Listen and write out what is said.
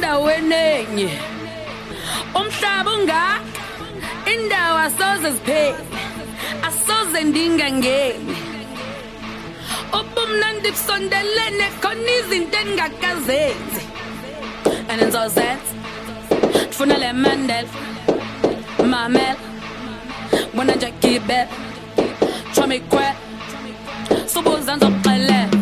endaweni enye. Umhlaba ungaka indawo asoze ziphele asoze ndingangeni ubumnandi busondelene khona izinto endingakazenzi and ndizozenza ndifuna le mandela mamela bona njagibela tsho mikhwela subuza ndizokuxelela